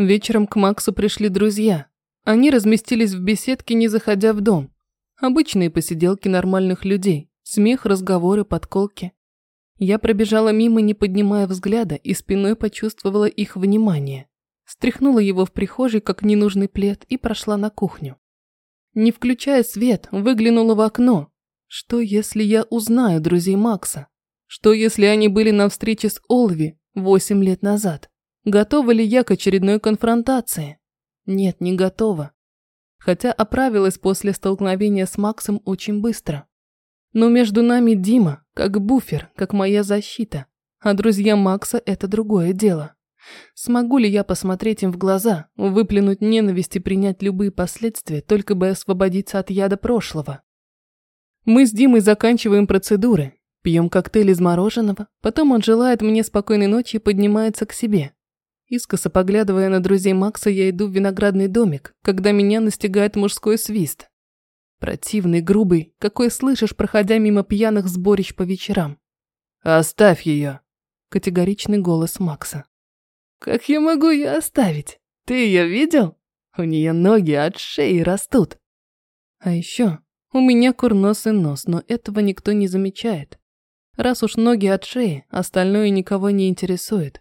Вечером к Максу пришли друзья. Они разместились в беседке, не заходя в дом. Обычные посиделки нормальных людей. Смех, разговоры, подколки. Я пробежала мимо, не поднимая взгляда, и спиной почувствовала их внимание. Стряхнула его в прихожей, как ненужный плед, и прошла на кухню. Не включая свет, выглянула в окно. Что, если я узнаю друзей Макса? Что, если они были на встрече с Олви восемь лет назад? Готова ли я к очередной конфронтации? Нет, не готова. Хотя оправилась после столкновения с Максом очень быстро. Но между нами Дима, как буфер, как моя защита. А друзья Макса – это другое дело. Смогу ли я посмотреть им в глаза, выплюнуть ненависть и принять любые последствия, только бы освободиться от яда прошлого? Мы с Димой заканчиваем процедуры, пьем коктейль из мороженого, потом он желает мне спокойной ночи и поднимается к себе. Искоса поглядывая на друзей Макса, я иду в виноградный домик, когда меня настигает мужской свист. Противный, грубый, какой слышишь, проходя мимо пьяных сборищ по вечерам. «Оставь ее!» – категоричный голос Макса. «Как я могу ее оставить? Ты ее видел? У нее ноги от шеи растут». А еще у меня курносый нос, но этого никто не замечает. Раз уж ноги от шеи, остальное никого не интересует.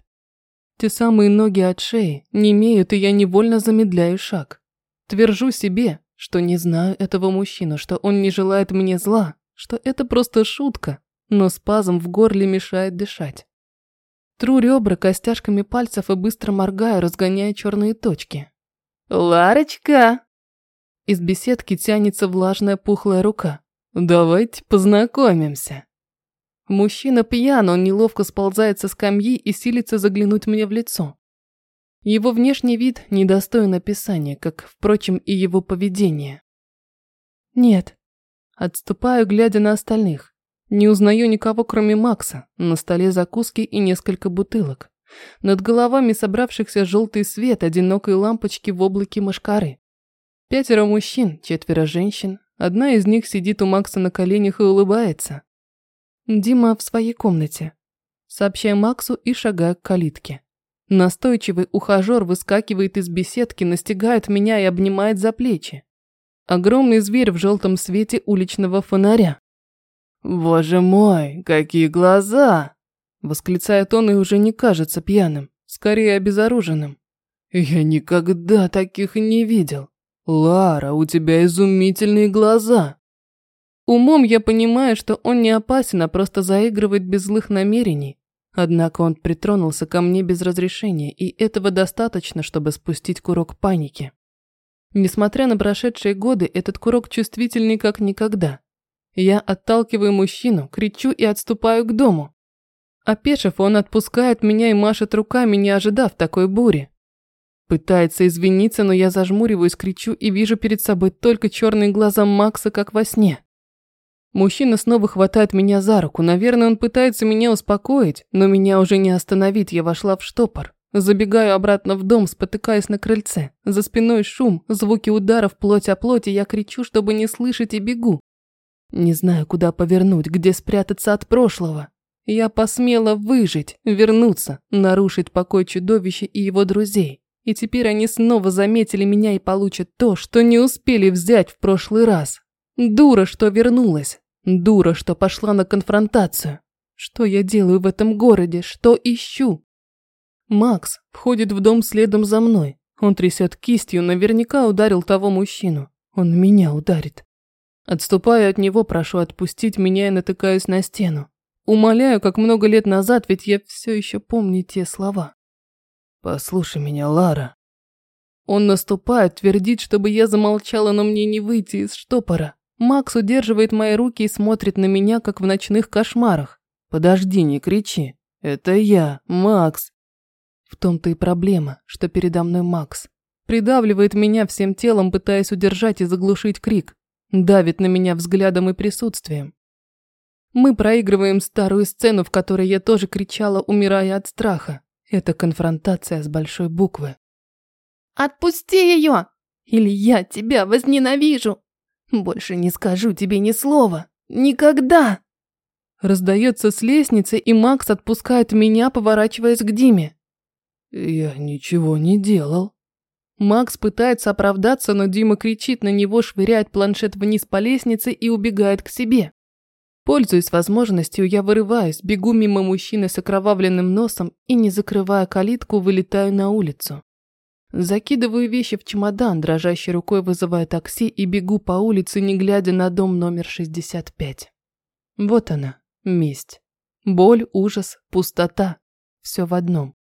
Те самые ноги от шеи не имеют, и я невольно замедляю шаг. Твержу себе, что не знаю этого мужчину, что он не желает мне зла, что это просто шутка, но спазм в горле мешает дышать. Тру ребра костяшками пальцев и быстро моргаю, разгоняя черные точки. «Ларочка!» Из беседки тянется влажная пухлая рука. «Давайте познакомимся». Мужчина пьян, он неловко сползает со скамьи и силится заглянуть мне в лицо. Его внешний вид недостоин описания, как, впрочем, и его поведение. Нет. Отступаю, глядя на остальных. Не узнаю никого, кроме Макса. На столе закуски и несколько бутылок. Над головами собравшихся желтый свет одинокой лампочки в облаке мошкары. Пятеро мужчин, четверо женщин. Одна из них сидит у Макса на коленях и улыбается. Дима в своей комнате. Сообщаю Максу и шагаю к калитке. Настойчивый ухажер выскакивает из беседки, настигает меня и обнимает за плечи. Огромный зверь в желтом свете уличного фонаря. «Боже мой, какие глаза!» Восклицает он и уже не кажется пьяным, скорее обезоруженным. «Я никогда таких не видел. Лара, у тебя изумительные глаза!» Умом я понимаю, что он не опасен, а просто заигрывает без злых намерений. Однако он притронулся ко мне без разрешения, и этого достаточно, чтобы спустить курок паники. Несмотря на прошедшие годы, этот курок чувствительный как никогда. Я отталкиваю мужчину, кричу и отступаю к дому. Опешив, он отпускает меня и машет руками, не ожидав такой бури. Пытается извиниться, но я зажмуриваюсь, кричу и вижу перед собой только черные глаза Макса, как во сне. Мужчина снова хватает меня за руку. Наверное, он пытается меня успокоить, но меня уже не остановить. Я вошла в штопор. Забегаю обратно в дом, спотыкаясь на крыльце. За спиной шум, звуки ударов плоть о плоти. Я кричу, чтобы не слышать, и бегу. Не знаю, куда повернуть, где спрятаться от прошлого. Я посмела выжить, вернуться, нарушить покой чудовища и его друзей. И теперь они снова заметили меня и получат то, что не успели взять в прошлый раз. Дура, что вернулась. Дура, что пошла на конфронтацию. Что я делаю в этом городе? Что ищу? Макс входит в дом следом за мной. Он трясет кистью, наверняка ударил того мужчину. Он меня ударит. Отступаю от него, прошу отпустить меня и натыкаюсь на стену. Умоляю, как много лет назад, ведь я все еще помню те слова. «Послушай меня, Лара». Он наступает, твердит, чтобы я замолчала, но мне не выйти из штопора. Макс удерживает мои руки и смотрит на меня, как в ночных кошмарах. «Подожди, не кричи. Это я, Макс». В том-то и проблема, что передо мной Макс. Придавливает меня всем телом, пытаясь удержать и заглушить крик. Давит на меня взглядом и присутствием. Мы проигрываем старую сцену, в которой я тоже кричала, умирая от страха. Это конфронтация с большой буквы. «Отпусти ее! Или я тебя возненавижу!» Больше не скажу тебе ни слова. Никогда!» Раздается с лестницы, и Макс отпускает меня, поворачиваясь к Диме. Я ничего не делал. Макс пытается оправдаться, но Дима кричит на него, швыряет планшет вниз по лестнице и убегает к себе. Пользуясь возможностью, я вырываюсь, бегу мимо мужчины с окровавленным носом и, не закрывая калитку, вылетаю на улицу. Закидываю вещи в чемодан, дрожащей рукой вызываю такси и бегу по улице, не глядя на дом номер 65. Вот она, месть. Боль, ужас, пустота. Все в одном.